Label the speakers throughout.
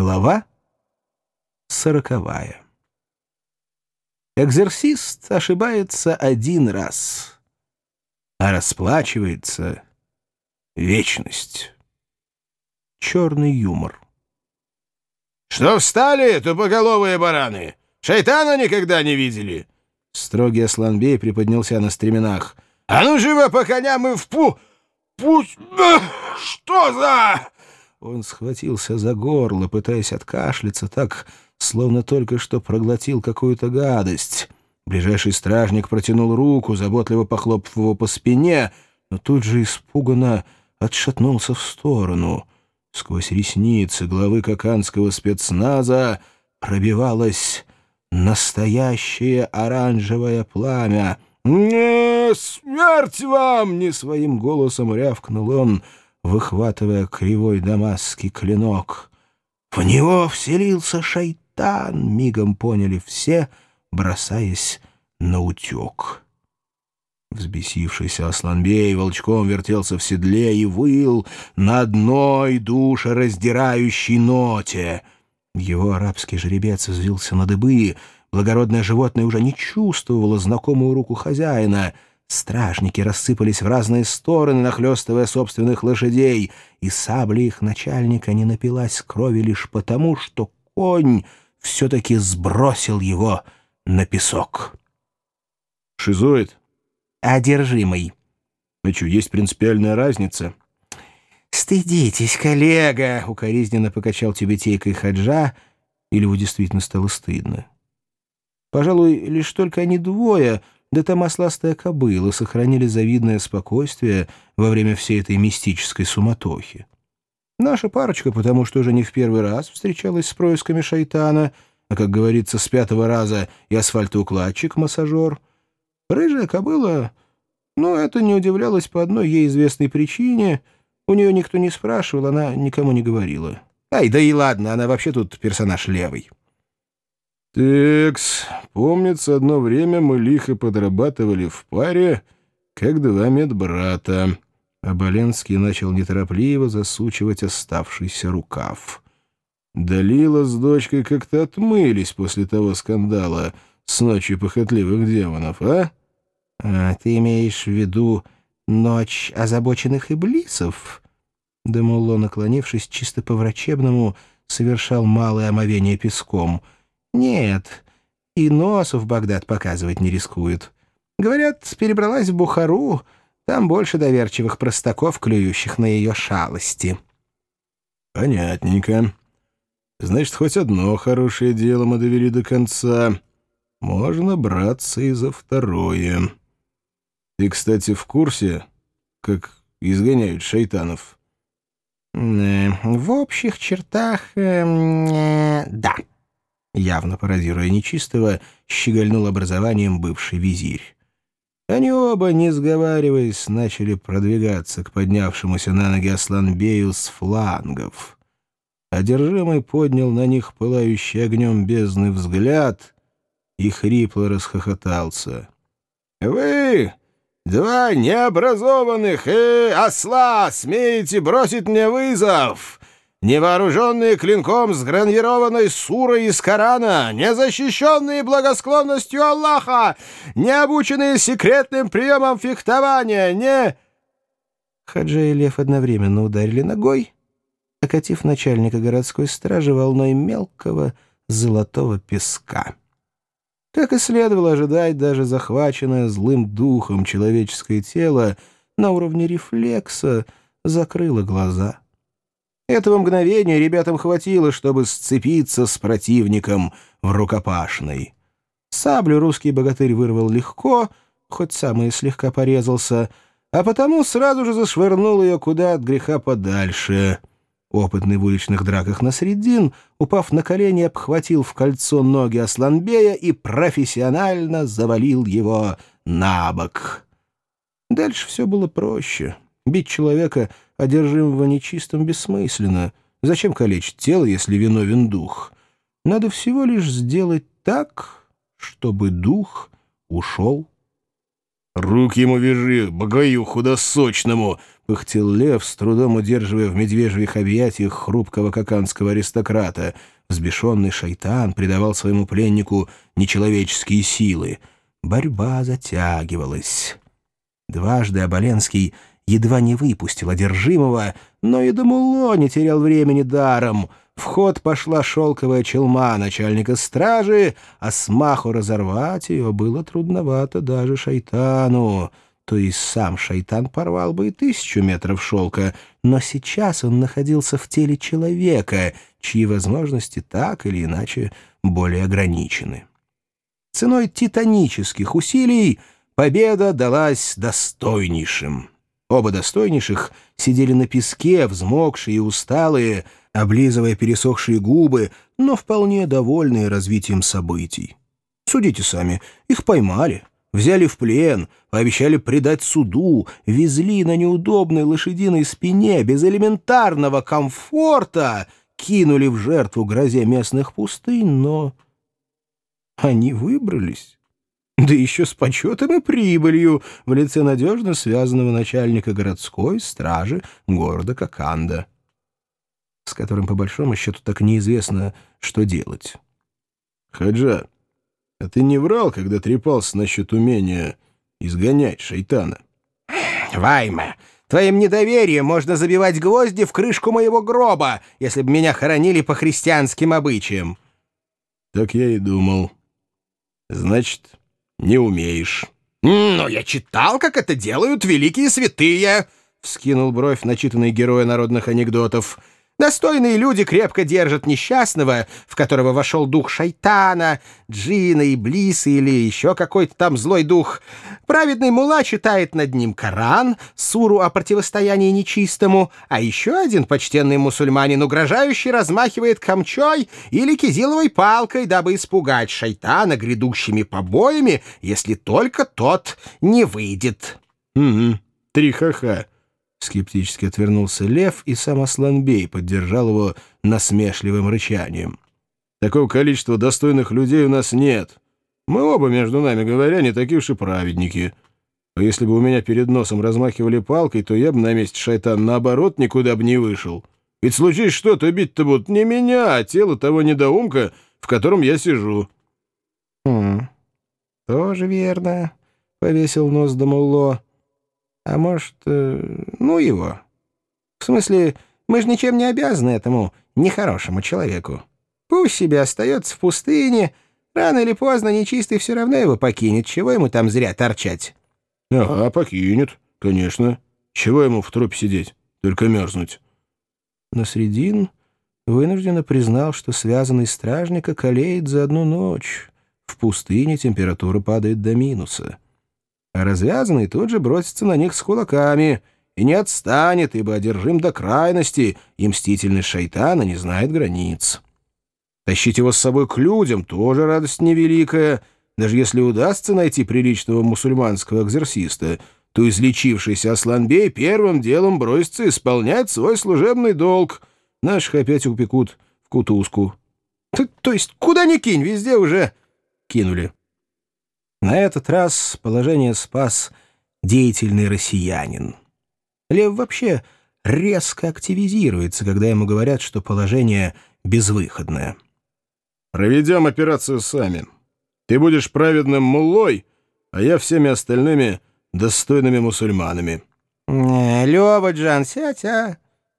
Speaker 1: Глава сороковая. Экзерсист ошибается один раз, а расплачивается вечность. Черный юмор.
Speaker 2: «Что встали, тупоголовые бараны? Шайтана никогда не видели?»
Speaker 1: Строгий Асланбей приподнялся на стременах.
Speaker 2: «А ну живо по коням и в пу... путь... Что за...»
Speaker 1: Он схватился за горло, пытаясь откашляться так, словно только что проглотил какую-то гадость. Ближайший стражник протянул руку, заботливо похлопав его по спине, но тут же испуганно отшатнулся в сторону. Сквозь ресницы главы каканского спецназа пробивалось настоящее оранжевое пламя.
Speaker 2: «Не, смерть вам!»
Speaker 1: — не своим голосом рявкнул он — выхватывая кривой дамасский клинок. В него вселился шайтан, мигом поняли все, бросаясь на утек. Взбесившийся Асланбей волчком вертелся в седле и выл на одной душераздирающей ноте. Его арабский жеребец взвился на дыбы, благородное животное уже не чувствовало знакомую руку хозяина — Стражники рассыпались в разные стороны, нахлестывая собственных лошадей, и сабли их начальника не напилась крови лишь потому, что конь все-таки сбросил его на песок.
Speaker 2: «Шизоид?»
Speaker 1: «Одержимый».
Speaker 2: «А что, есть принципиальная разница?»
Speaker 1: «Стыдитесь, коллега!» — укоризненно покачал тюбетейкой хаджа, или его действительно стало стыдно. Пожалуй, лишь только они двое — да та масластая кобыла сохранили завидное спокойствие во время всей этой мистической суматохи. Наша парочка, потому что уже не в первый раз встречалась с происками шайтана, а, как говорится, с пятого раза и асфальтоукладчик-массажер. Рыжая кобыла, ну, это не удивлялось по одной ей известной причине. У нее никто не спрашивал, она никому не говорила. Ай, да и ладно, она вообще тут персонаж левый.
Speaker 2: «Текс, помнится, одно время мы лихо подрабатывали в паре, как два медбрата». Оболенский начал неторопливо засучивать оставшийся рукав. Далила с дочкой как-то отмылись после того скандала с ночью похотливых демонов, а?
Speaker 1: а ты имеешь в виду ночь озабоченных иблисов? Демулло, наклонившись чисто по-врачебному, совершал малое омовение песком — нет, и носу в Багдад показывать не рискует. Говорят, перебралась в Бухару, там больше доверчивых простаков, клюющих на ее шалости.
Speaker 2: Понятненько. Значит, хоть одно хорошее дело мы довели до конца. Можно браться и за второе. Ты, кстати, в курсе, как изгоняют шайтанов?
Speaker 1: Э, в общих чертах, э, э, да явно пародируя нечистого, щегольнул образованием бывший визирь. Они оба, не сговариваясь, начали продвигаться к поднявшемуся на ноги Асланбею с флангов. Одержимый поднял на них пылающий огнем бездный взгляд и хрипло расхохотался.
Speaker 2: «Вы, два необразованных э, осла, смеете бросить мне вызов!» Невооруженные клинком с гранированной сурой из Корана, незащищенные благосклонностью Аллаха, не обученные секретным приемам фехтования, не...»
Speaker 1: Хаджа и Лев одновременно ударили ногой, окатив начальника городской стражи волной мелкого золотого песка. Как и следовало ожидать, даже захваченное злым духом человеческое тело на уровне рефлекса закрыло глаза — этого мгновения ребятам хватило, чтобы сцепиться с противником в рукопашной. Саблю русский богатырь вырвал легко, хоть сам и слегка порезался, а потому сразу же зашвырнул ее куда от греха подальше. Опытный в уличных драках Насреддин, упав на колени, обхватил в кольцо ноги Асланбея и профессионально завалил его на бок. Дальше все было проще. Бить человека, одержимого нечистым, бессмысленно. Зачем калечить тело, если виновен дух? Надо всего лишь сделать так, чтобы дух ушел
Speaker 2: «Руки ему вяжи, богаю худосочному!» — пыхтел лев, с трудом удерживая в медвежьих объятиях хрупкого каканского аристократа. Взбешенный шайтан придавал своему пленнику нечеловеческие силы. Борьба затягивалась. Дважды Оболенский едва не выпустил одержимого, но и Дамуло не терял времени даром. В ход пошла шелковая челма начальника стражи, а смаху разорвать ее было трудновато даже шайтану. То есть сам шайтан порвал бы и тысячу метров шелка, но сейчас он находился в теле человека, чьи возможности так или иначе более ограничены. Ценой титанических усилий победа далась достойнейшим. Оба достойнейших сидели на песке, взмокшие и усталые, облизывая пересохшие губы, но вполне довольные развитием событий. Судите сами, их поймали, взяли в плен, пообещали предать суду, везли на неудобной лошадиной спине без элементарного комфорта, кинули в жертву грозе местных пустынь, но они выбрались да еще с почетом и прибылью в лице надежно связанного начальника городской стражи города Коканда, с которым, по большому счету, так неизвестно, что делать. «Хаджа, а ты не врал, когда трепался насчет умения изгонять шайтана?»
Speaker 1: «Вайма, твоим недоверием можно забивать гвозди в крышку моего гроба, если бы меня хоронили по христианским обычаям».
Speaker 2: «Так я и думал. Значит, не умеешь».
Speaker 1: «Но я читал, как это делают великие святые», — вскинул бровь начитанный герой народных анекдотов. Достойные люди крепко держат несчастного, в которого вошел дух шайтана, джина, иблиса или еще какой-то там злой дух. Праведный мула читает над ним Коран, суру о противостоянии нечистому, а еще один почтенный мусульманин угрожающий размахивает камчой или кизиловой палкой, дабы испугать шайтана грядущими побоями, если только тот не выйдет.
Speaker 2: «Угу, три ха-ха», Скептически отвернулся лев, и сам Асланбей поддержал его насмешливым рычанием. «Такого количества достойных людей у нас нет. Мы оба, между нами говоря, не такие уж и праведники. А если бы у меня перед носом размахивали палкой, то я бы на месте шайтан наоборот никуда бы не вышел. Ведь случись что-то, бить-то будут не меня, а тело того недоумка, в котором я сижу».
Speaker 1: «Хм, тоже верно», — повесил нос Дамулло. А может, э, ну его. В смысле, мы же ничем не обязаны этому нехорошему человеку. Пусть себе остается в пустыне, рано или поздно нечистый все равно его покинет, чего ему там зря торчать.
Speaker 2: — Ага, покинет, конечно. Чего ему в трупе сидеть, только мерзнуть?
Speaker 1: Но Средин вынужденно признал, что связанный стражника колеет за одну ночь. В пустыне температура падает до минуса а развязанный тут же бросится на них с кулаками и не отстанет, ибо одержим до крайности, и мстительный шайтана не знает границ. Тащить его с собой к людям тоже радость невеликая, даже если удастся найти приличного мусульманского экзерсиста, то излечившийся Асланбей первым делом бросится исполнять свой служебный долг. Наших опять упекут в кутузку. То, то есть куда ни кинь, везде уже кинули. На этот раз положение спас деятельный россиянин. Лев вообще резко активизируется, когда ему говорят, что положение безвыходное.
Speaker 2: «Проведем операцию сами. Ты будешь праведным муллой, а я всеми остальными достойными мусульманами».
Speaker 1: «Не, Лёва, Джан, сядь, а!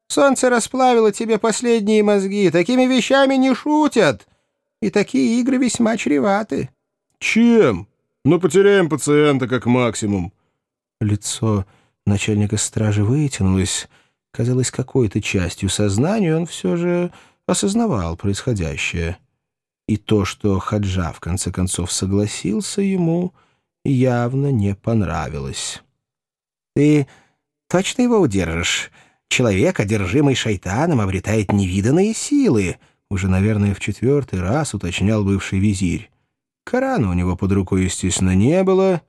Speaker 1: Солнце расплавило тебе последние мозги. Такими вещами не шутят. И такие игры весьма чреваты».
Speaker 2: «Чем?» Ну, потеряем пациента как максимум».
Speaker 1: Лицо начальника стражи вытянулось. Казалось, какой-то частью сознания он все же осознавал происходящее. И то, что Хаджа в конце концов согласился ему, явно не понравилось. «Ты точно его удержишь? Человек, одержимый шайтаном, обретает невиданные силы», уже, наверное, в четвертый раз уточнял бывший визирь. Корана у него под рукой, естественно, не было,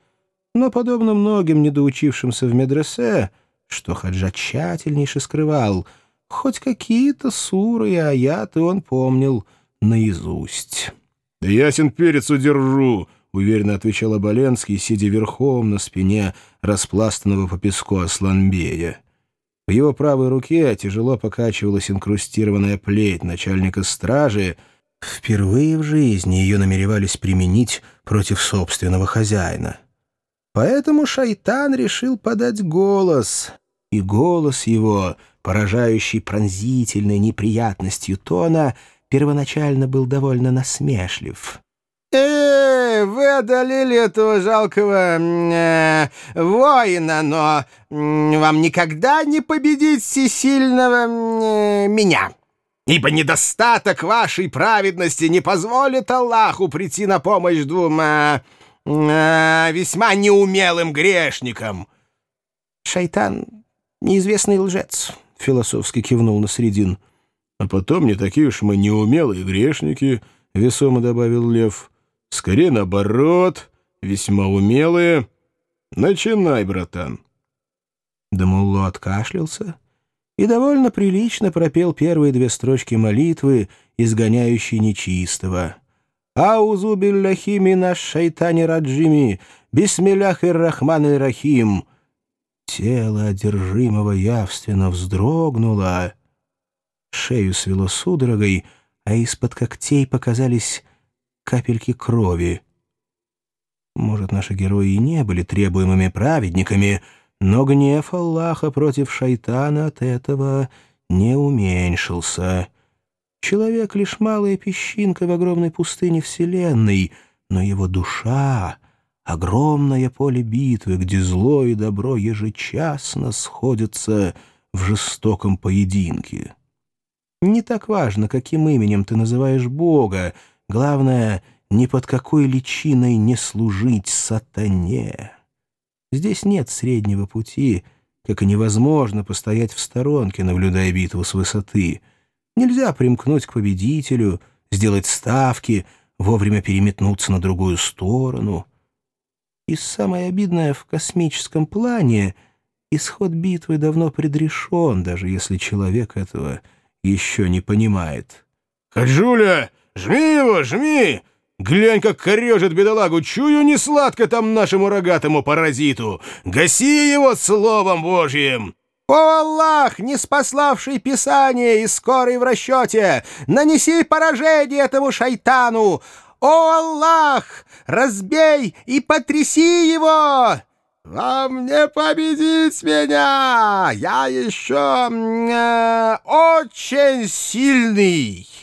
Speaker 1: но, подобно многим недоучившимся в медресе, что Хаджа тщательнейше скрывал, хоть какие-то суры и аяты он помнил наизусть.
Speaker 2: «Да ясен перец удержу!» —— уверенно отвечал Оболенский, сидя верхом на спине распластанного по песку Асланбея. В его правой руке тяжело покачивалась инкрустированная плеть начальника стражи. Впервые в жизни ее намеревались применить против собственного хозяина. Поэтому шайтан решил подать голос, и голос его, поражающий пронзительной неприятностью тона, первоначально был довольно насмешлив.
Speaker 1: «Э, вы одолели этого жалкого э, воина, но э, вам никогда не победить всесильного э, меня, ибо недостаток вашей праведности не позволит Аллаху прийти на помощь двум э, э, весьма неумелым грешникам». «Шайтан — неизвестный лжец», — философски кивнул на средин.
Speaker 2: «А потом не такие уж мы неумелые грешники», — весомо добавил Лев. Скорее наоборот, весьма умелые. Начинай, братан.
Speaker 1: Дамулло откашлялся и довольно прилично пропел первые две строчки молитвы, изгоняющей нечистого. «Аузу билляхи минаш шайтани раджими, бисмиллях ир-рахман ир-рахим». Тело одержимого явственно вздрогнуло, шею свело судорогой, а из-под когтей показались капельки крови. Может, наши герои и не были требуемыми праведниками, но гнев Аллаха против шайтана от этого не уменьшился. Человек — лишь малая песчинка в огромной пустыне Вселенной, но его душа — огромное поле битвы, где зло и добро ежечасно сходятся в жестоком поединке. Не так важно, каким именем ты называешь Бога, Главное, ни под какой личиной не служить сатане. Здесь нет среднего пути, как и невозможно постоять в сторонке, наблюдая битву с высоты. Нельзя примкнуть к победителю, сделать ставки, вовремя переметнуться на другую сторону. И самое обидное в космическом плане — исход битвы давно предрешен, даже если человек этого еще не понимает.
Speaker 2: «Хаджуля!» Жми его, жми! Глянь, как корежит бедолагу, чую, не сладко там нашему рогатому паразиту. Гаси его словом Божьим!»
Speaker 1: «О Аллах, не спаславший Писание и скорый в расчете, нанеси поражение этому шайтану! О Аллах, разбей и потряси его!» «Вам не победить меня! Я еще э, очень сильный!»